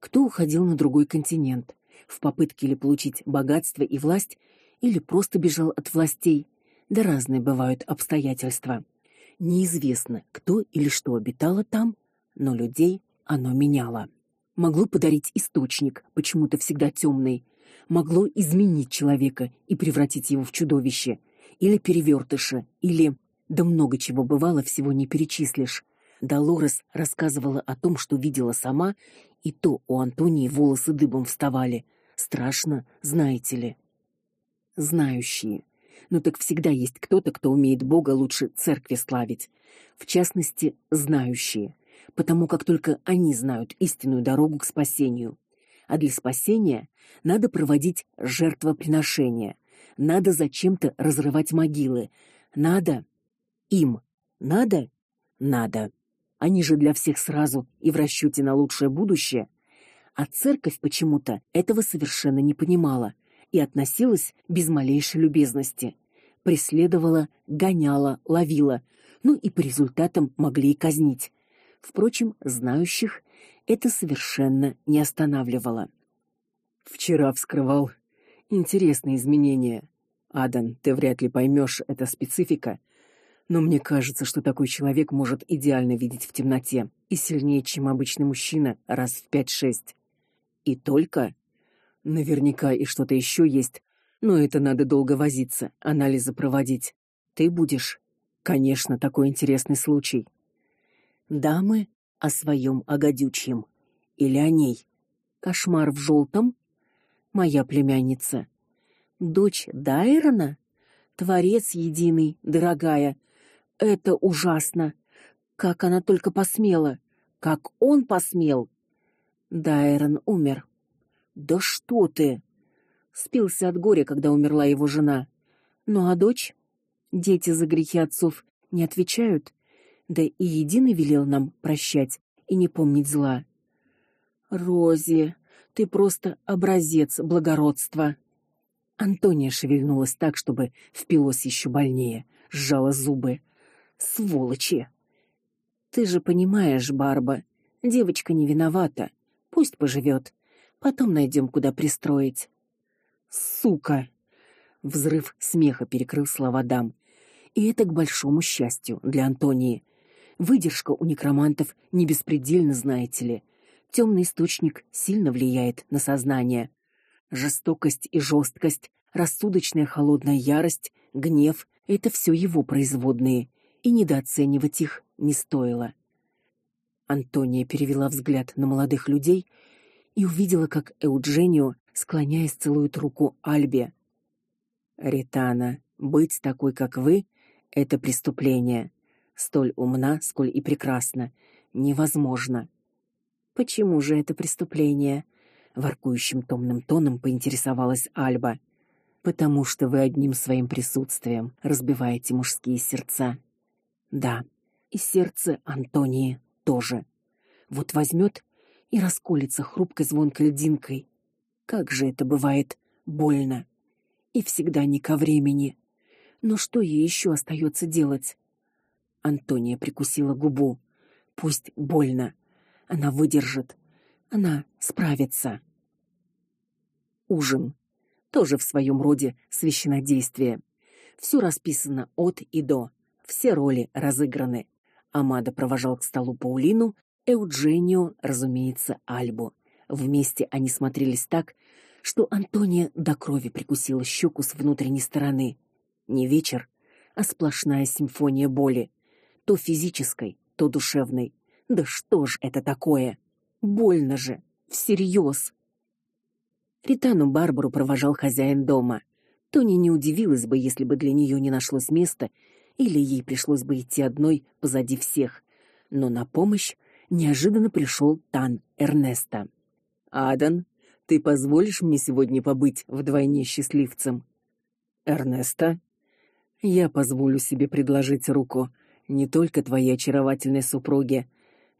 Кто уходил на другой континент в попытке ли получить богатство и власть, или просто бежал от властей. Да разные бывают обстоятельства. Неизвестно, кто или что обитало там, но людей оно меняло. Могло подарить источник, почему-то всегда темный, могло изменить человека и превратить его в чудовище, или перевертыша, или да много чего бывало, всего не перечислишь. Долорес рассказывала о том, что видела сама, и то у Антонии волосы дыбом вставали. Страшно, знаете ли. Знающие. Но так всегда есть кто-то, кто умеет Бога лучше церкви славить. В частности, знающие, потому как только они знают истинную дорогу к спасению. А для спасения надо проводить жертвоприношения, надо зачем-то разрывать могилы, надо им. Надо? Надо. Они же для всех сразу и в расчете на лучшее будущее. А церковь почему-то этого совершенно не понимала и относилась без малейшей любезности. Преследовала, гоняла, ловила, ну и по результатам могли и казнить. Впрочем, знающих это совершенно не останавливало. Вчера вскрывал интересные изменения. Адан, ты вряд ли поймешь это специфика, но мне кажется, что такой человек может идеально видеть в темноте и сильнее, чем обычный мужчина, раз в пять-шесть. И только наверняка и что-то еще есть, но это надо долго возиться, анализы проводить. Ты будешь, конечно, такой интересный случай. Дамы о своем огадючьем или о ней. Кошмар в желтом. Моя племянница. Дочь Дайрона, творец единый, дорогая, это ужасно. Как она только посмела. Как он посмел. Дайрон умер. Да что ты? Спился от горя, когда умерла его жена. Ну а дочь? Дети за грехи отцов не отвечают. Да и единый велел нам прощать и не помнить зла. Рози, ты просто образец благородства. Антония шевельнулась так, чтобы впилось еще больнее, сжала зубы. Сволочи. Ты же понимаешь, Барба, девочка не виновата. Пусть поживет. Потом найдем, куда пристроить. Сука. Взрыв смеха перекрыл слова дам. И это к большому счастью для Антонии. Выдержка у некромантов не беспредельна, знаете ли. Темный источник сильно влияет на сознание. Жестокость и жесткость, рассудочная холодная ярость, гнев это все его производные и недооценивать их не стоило. Антония перевела взгляд на молодых людей и увидела, как Эудженио, склоняясь, целует руку Альбе. Ритана, быть такой, как вы, это преступление. Столь умна, сколь и прекрасна, невозможно. Почему же это преступление? воркующим томным тоном поинтересовалась Альба. Потому что вы одним своим присутствием разбиваете мужские сердца. Да, и сердце Антонии тоже. Вот возьмет и расколется хрупкой звонкой льдинкой. Как же это бывает больно. И всегда не ко времени. Но что ей еще остается делать? Антония прикусила губу. Пусть больно, она выдержит. Она справится. Ужин тоже в своем роде священнодействие. Все расписано от и до, все роли разыграны. Амада провожал к столу Паулину, Эудженио, разумеется, Альбу. Вместе они смотрелись так, что Антония до крови прикусила щеку с внутренней стороны. Не вечер, а сплошная симфония боли, то физической, то душевной. Да что ж это такое? Больно же, всерьез. Ритану Барбару провожал хозяин дома. Тони не удивилась бы, если бы для нее не нашлось места или ей пришлось бы идти одной позади всех. Но на помощь неожиданно пришел Тан Эрнеста. Адан, ты позволишь мне сегодня побыть вдвойне счастливцем? Эрнеста, я позволю себе предложить руку не только твоей очаровательной супруге,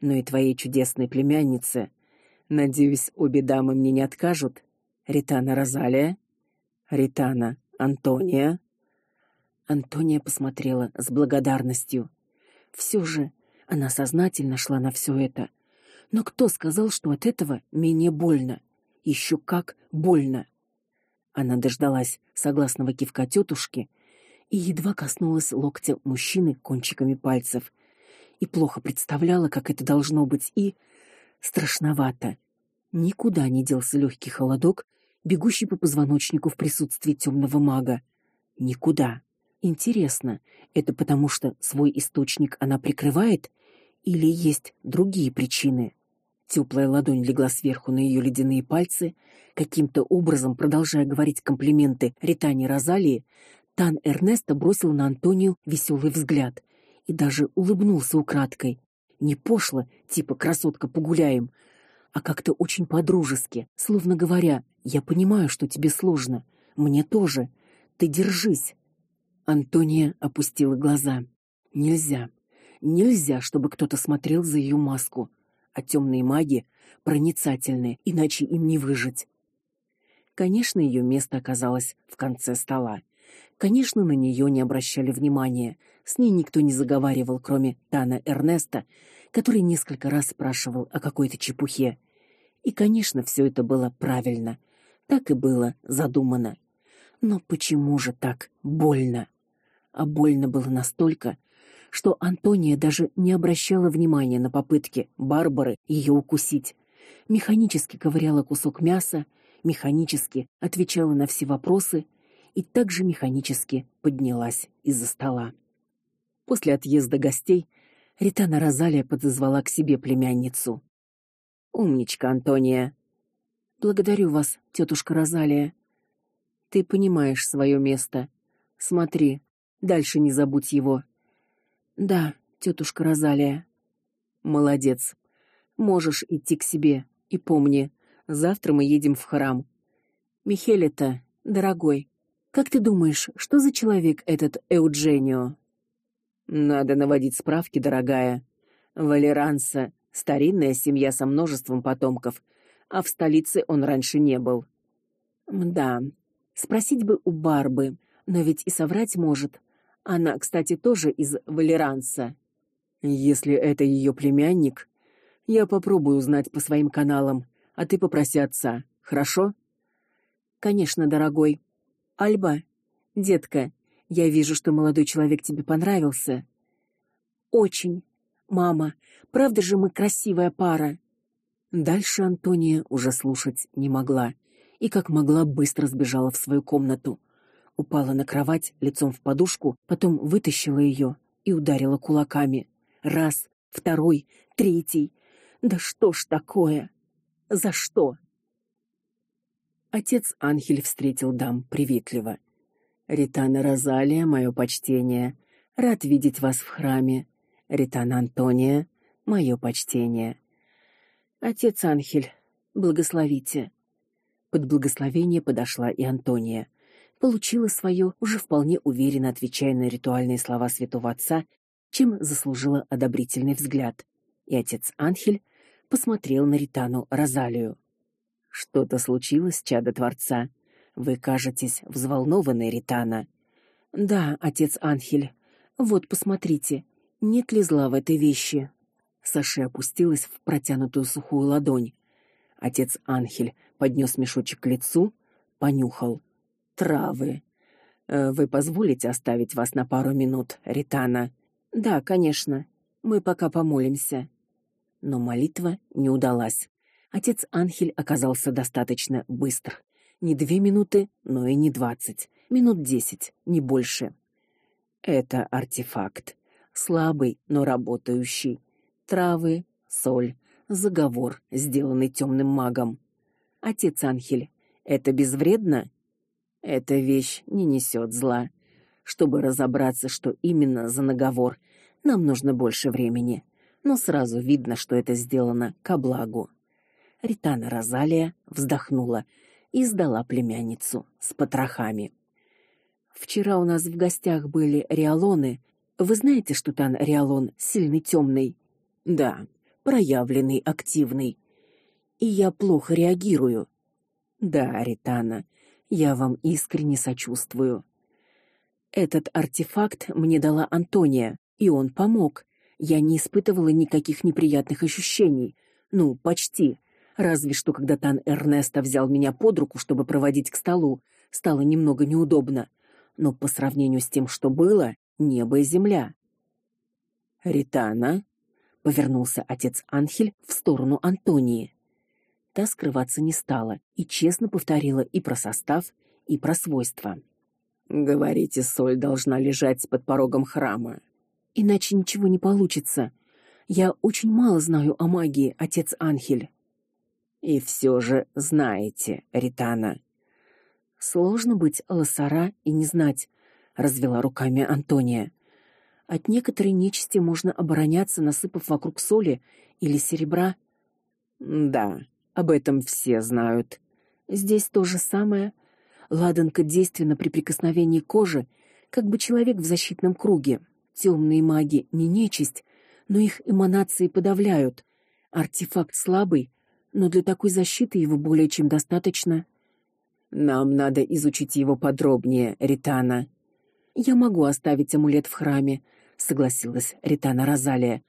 но и твоей чудесной племяннице. Надеюсь, обе дамы мне не откажут. Ритана Розалия, Ритана Антония. Антония посмотрела с благодарностью. Все же она сознательно шла на все это. Но кто сказал, что от этого менее больно? Еще как больно. Она дождалась согласного кивка тетушки и едва коснулась локтя мужчины кончиками пальцев. И плохо представляла, как это должно быть, и страшновато. Никуда не делся легкий холодок, бегущий по позвоночнику в присутствии темного мага. Никуда. Интересно, это потому что свой источник она прикрывает или есть другие причины? Теплая ладонь легла сверху на ее ледяные пальцы, каким-то образом продолжая говорить комплименты Ритане Розалии, Тан Эрнесто бросил на Антонию веселый взгляд и даже улыбнулся украдкой. Не пошло, типа красотка погуляем, а как-то очень по-дружески, словно говоря: "Я понимаю, что тебе сложно, мне тоже. Ты держись". Антония опустила глаза. Нельзя. Нельзя, чтобы кто-то смотрел за ее маску. А темные маги проницательны, иначе им не выжить. Конечно, ее место оказалось в конце стола. Конечно, на нее не обращали внимания. С ней никто не заговаривал, кроме Тана Эрнеста, который несколько раз спрашивал о какой-то чепухе. И, конечно, все это было правильно. Так и было задумано. Но почему же так больно? А больно было настолько, что Антония даже не обращала внимания на попытки Барбары ее укусить. Механически ковыряла кусок мяса, механически отвечала на все вопросы и также механически поднялась из-за стола. После отъезда гостей Ритана Розалия подозвала к себе племянницу. Умничка, Антония. Благодарю вас, тетушка Розалия. Ты понимаешь свое место. Смотри, дальше не забудь его. Да, тетушка Розалия. Молодец. Можешь идти к себе и помни, завтра мы едем в храм. Михелета, дорогой, как ты думаешь, что за человек этот Эудженио? Надо наводить справки, дорогая. Валеранса старинная семья со множеством потомков, а в столице он раньше не был. Да. Спросить бы у Барбы, но ведь и соврать может. Она, кстати, тоже из Валеранса. Если это ее племянник, я попробую узнать по своим каналам, а ты попроси отца, хорошо? Конечно, дорогой. Альба, детка, я вижу, что молодой человек тебе понравился. Очень. Мама, правда же мы красивая пара? Дальше Антония уже слушать не могла и как могла быстро сбежала в свою комнату. Упала на кровать лицом в подушку, потом вытащила ее и ударила кулаками. Раз, второй, третий. Да что ж такое? За что? Отец Анхель встретил дам приветливо. Ритана Розалия, мое почтение. Рад видеть вас в храме. Ритана Антония, мое почтение. Отец Анхель, благословите. Под благословение подошла и Антония. Получила свое, уже вполне уверенно отвечая на ритуальные слова святого отца, чем заслужила одобрительный взгляд. И отец Анхель посмотрел на Ритану Розалию. Что-то случилось, чадо Творца? Вы кажетесь взволнованной, Ритана. Да, отец Анхель. Вот, посмотрите, нет ли зла в этой вещи? Саша опустилась в протянутую сухую ладонь. Отец Анхель поднес мешочек к лицу, понюхал. Травы. Э, вы позволите оставить вас на пару минут, Ритана? Да, конечно. Мы пока помолимся. Но молитва не удалась. Отец Анхель оказался достаточно быстр. Не две минуты, но и не двадцать. Минут десять, не больше. Это артефакт. Слабый, но работающий. Травы, соль, заговор, сделанный темным магом. Отец Анхель, это безвредно? Эта вещь не несет зла. Чтобы разобраться, что именно за наговор, нам нужно больше времени. Но сразу видно, что это сделано ко благу. Ритана Розалия вздохнула и сдала племянницу с потрохами. Вчера у нас в гостях были реалоны. Вы знаете, что там реалон сильный темный? Да, проявленный, активный. И я плохо реагирую. Да, Ритана, я вам искренне сочувствую. Этот артефакт мне дала Антония, и он помог. Я не испытывала никаких неприятных ощущений. Ну, почти. Разве что когда Тан Эрнеста взял меня под руку, чтобы проводить к столу, стало немного неудобно. Но по сравнению с тем, что было, небо и земля. Ритана повернулся отец Анхель в сторону Антонии. Та скрываться не стала и честно повторила и про состав, и про свойства. Говорите, соль должна лежать под порогом храма. Иначе ничего не получится. Я очень мало знаю о магии, отец Анхель. И все же знаете, Ритана. Сложно быть лосара и не знать, развела руками Антония. От некоторой нечисти можно обороняться, насыпав вокруг соли или серебра. Да, об этом все знают. Здесь то же самое. Ладанка действенна при прикосновении кожи, как бы человек в защитном круге. Темные маги не нечисть, но их эманации подавляют. Артефакт слабый, но для такой защиты его более чем достаточно. Нам надо изучить его подробнее, Ритана. Я могу оставить амулет в храме, согласилась Ритана Розалия.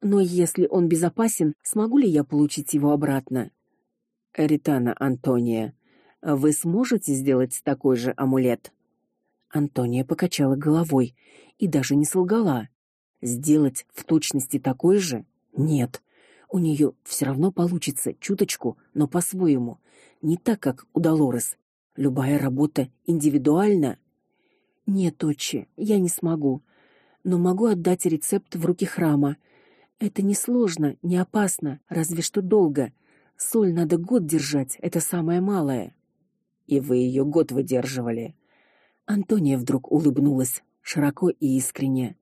Но если он безопасен, смогу ли я получить его обратно? Ритана Антония, вы сможете сделать такой же амулет? Антония покачала головой и даже не солгала. Сделать в точности такой же? Нет у нее все равно получится чуточку, но по-своему, не так, как у Долорес. Любая работа индивидуальна. Нет, отче, я не смогу, но могу отдать рецепт в руки храма. Это не сложно, не опасно, разве что долго. Соль надо год держать, это самое малое. И вы ее год выдерживали. Антония вдруг улыбнулась, широко и искренне.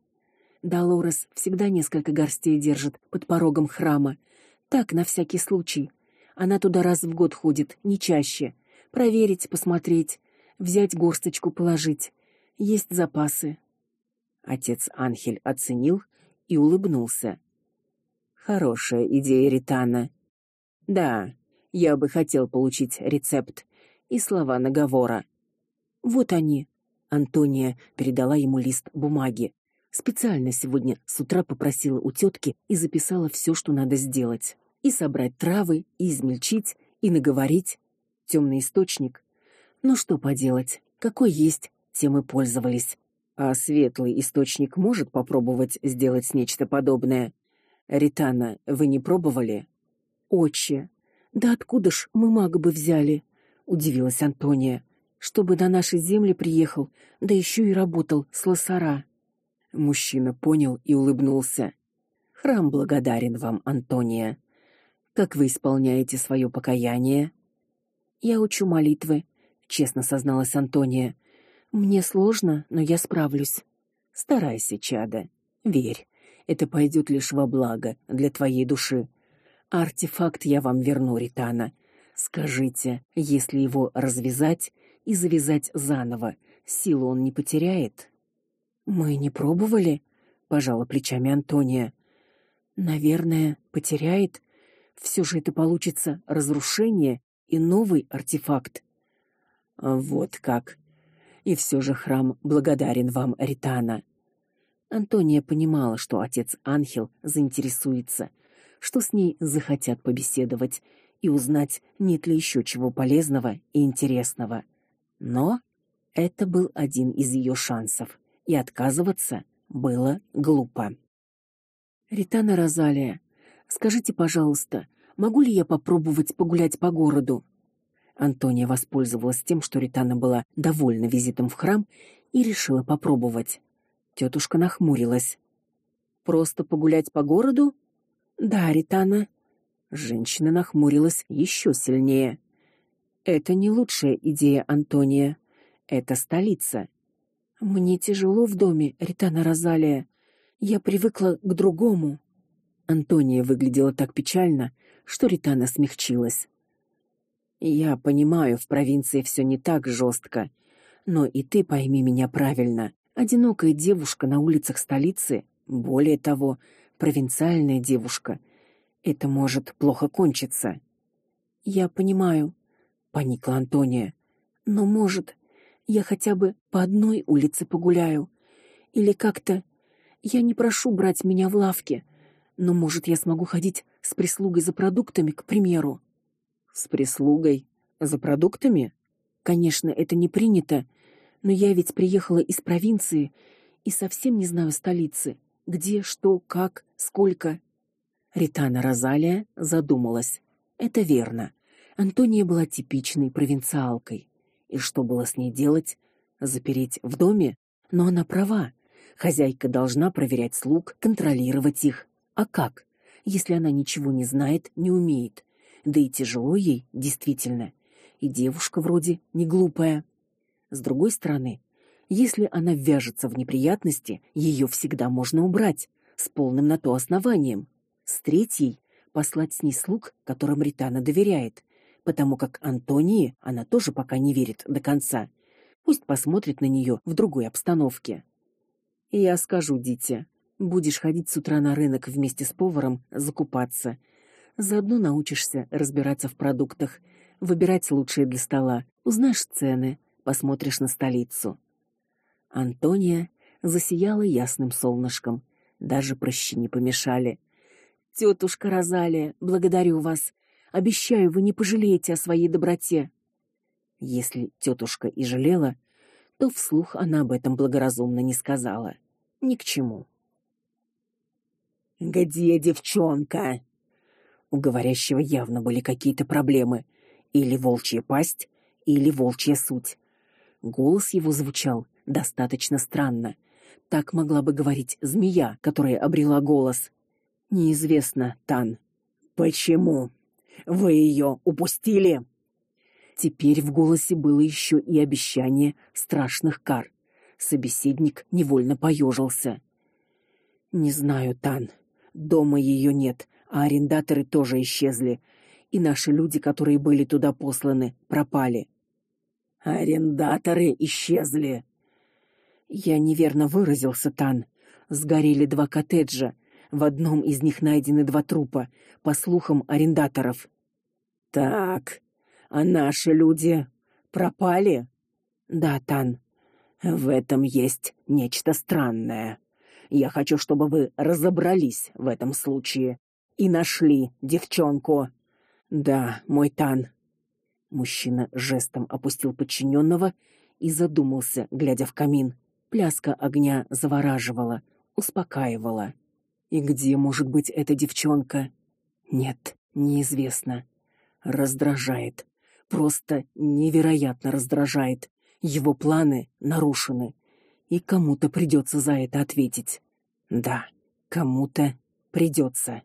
Долорес всегда несколько горстей держит под порогом храма. Так, на всякий случай. Она туда раз в год ходит, не чаще. Проверить, посмотреть, взять горсточку положить. Есть запасы. Отец Анхель оценил и улыбнулся. Хорошая идея, Ритана. Да, я бы хотел получить рецепт и слова наговора. Вот они. Антония передала ему лист бумаги. Специально сегодня с утра попросила у тетки и записала все, что надо сделать. И собрать травы, и измельчить, и наговорить. Темный источник. Ну что поделать, какой есть, тем и пользовались. А светлый источник может попробовать сделать нечто подобное. Ритана, вы не пробовали? Отче, да откуда ж мы мага бы взяли? Удивилась Антония. Чтобы до нашей земли приехал, да еще и работал с лосара. Мужчина понял и улыбнулся. Храм благодарен вам, Антония. Как вы исполняете свое покаяние? Я учу молитвы, честно созналась Антония. Мне сложно, но я справлюсь. Старайся, чада. Верь, это пойдет лишь во благо для твоей души. Артефакт я вам верну, Ритана. Скажите, если его развязать и завязать заново, силу он не потеряет? Мы не пробовали, пожала плечами Антония. Наверное, потеряет. Все же это получится разрушение и новый артефакт. Вот как. И все же храм благодарен вам, Ритана. Антония понимала, что отец Анхел заинтересуется, что с ней захотят побеседовать и узнать, нет ли еще чего полезного и интересного. Но это был один из ее шансов, и отказываться было глупо. Ритана Розалия, скажите, пожалуйста, могу ли я попробовать погулять по городу? Антония воспользовалась тем, что Ритана была довольна визитом в храм и решила попробовать. Тетушка нахмурилась. Просто погулять по городу? Да, Ритана. Женщина нахмурилась еще сильнее. Это не лучшая идея, Антония. Это столица. Мне тяжело в доме, Ритана Розалия. Я привыкла к другому. Антония выглядела так печально, что Ритана смягчилась. Я понимаю, в провинции все не так жестко, но и ты пойми меня правильно. Одинокая девушка на улицах столицы, более того, провинциальная девушка, это может плохо кончиться. Я понимаю, поникла Антония. Но, может, я хотя бы по одной улице погуляю или как-то я не прошу брать меня в лавке, но, может, я смогу ходить с прислугой за продуктами, к примеру. С прислугой за продуктами? Конечно, это не принято, но я ведь приехала из провинции и совсем не знаю столицы. Где, что, как, сколько. Ритана Розалия задумалась. Это верно. Антония была типичной провинциалкой. И что было с ней делать? Запереть в доме? Но она права. Хозяйка должна проверять слуг, контролировать их. А как, если она ничего не знает, не умеет? Да и тяжело ей, действительно. И девушка вроде не глупая. С другой стороны, если она ввяжется в неприятности, ее всегда можно убрать с полным на то основанием. С третьей послать с ней слуг, которым Ритана доверяет, потому как Антонии она тоже пока не верит до конца. Пусть посмотрит на нее в другой обстановке. Я скажу, дитя, будешь ходить с утра на рынок вместе с поваром закупаться. Заодно научишься разбираться в продуктах, выбирать лучшие для стола, узнаешь цены, посмотришь на столицу. Антония засияла ясным солнышком. Даже прыщи не помешали. Тетушка Розалия, благодарю вас. Обещаю, вы не пожалеете о своей доброте. Если тетушка и жалела, то вслух она об этом благоразумно не сказала. Ни к чему. Где девчонка? У говорящего явно были какие-то проблемы, или волчья пасть, или волчья суть. Голос его звучал достаточно странно. Так могла бы говорить змея, которая обрела голос. Неизвестно, Тан. Почему? Вы ее упустили? Теперь в голосе было еще и обещание страшных кар. Собеседник невольно поежился. Не знаю, Тан. Дома ее нет, а арендаторы тоже исчезли, и наши люди, которые были туда посланы, пропали. Арендаторы исчезли. Я неверно выразился, Тан. Сгорели два коттеджа. В одном из них найдены два трупа, по слухам арендаторов. Так. А наши люди пропали? Да, Тан. В этом есть нечто странное. Я хочу, чтобы вы разобрались в этом случае и нашли девчонку. Да, мой Тан. Мужчина жестом опустил подчиненного и задумался, глядя в камин. Пляска огня завораживала, успокаивала. И где может быть эта девчонка? Нет, неизвестно. Раздражает. Просто невероятно раздражает. Его планы нарушены, и кому-то придется за это ответить. Да, кому-то придется.